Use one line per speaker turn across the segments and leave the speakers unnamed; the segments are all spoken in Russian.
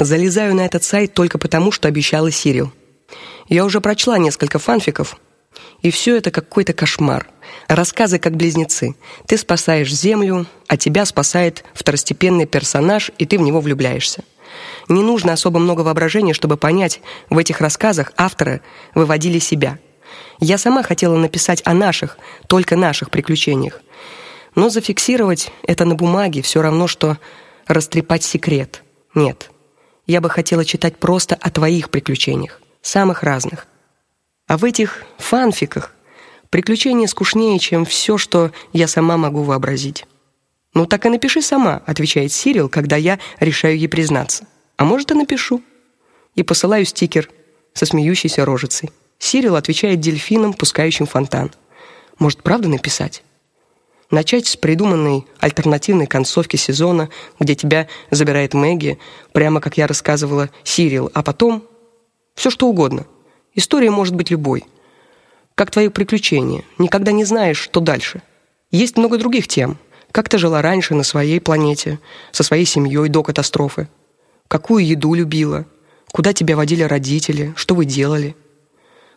Залезаю на этот сайт только потому, что обещала Сирил. Я уже прочла несколько фанфиков, и все это какой-то кошмар. Рассказы как близнецы. Ты спасаешь Землю, а тебя спасает второстепенный персонаж, и ты в него влюбляешься. Не нужно особо много воображения, чтобы понять, в этих рассказах авторы выводили себя. Я сама хотела написать о наших, только наших приключениях. Но зафиксировать это на бумаге все равно что растрепать секрет. Нет. Я бы хотела читать просто о твоих приключениях, самых разных. А в этих фанфиках приключения скучнее, чем все, что я сама могу вообразить. Ну так и напиши сама, отвечает Сирил, когда я решаю ей признаться. А может, и напишу. И посылаю стикер со смеющейся рожицей. Сирил отвечает дельфином, пускающим фонтан. Может, правда написать? Начать с придуманной альтернативной концовки сезона, где тебя забирает Мэгги, прямо как я рассказывала Сирил, а потом все что угодно. История может быть любой. Как твои приключения. Никогда не знаешь, что дальше. Есть много других тем. Как ты жила раньше на своей планете, со своей семьей до катастрофы? Какую еду любила? Куда тебя водили родители? Что вы делали?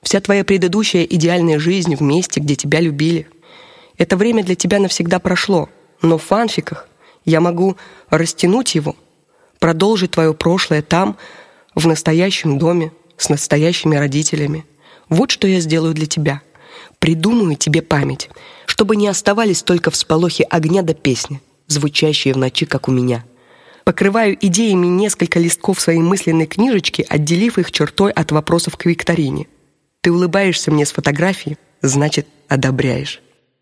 Вся твоя предыдущая идеальная жизнь в месте, где тебя любили. Это время для тебя навсегда прошло, но в фанфиках я могу растянуть его, продолжить твое прошлое там, в настоящем доме, с настоящими родителями. Вот что я сделаю для тебя. Придумаю тебе память, чтобы не оставались только всполохи огня до песни, звучащие в ночи, как у меня. Покрываю идеями несколько листков своей мысленной книжечки, отделив их чертой от вопросов к викторине. Ты улыбаешься мне с фотографии, значит, одобряешь.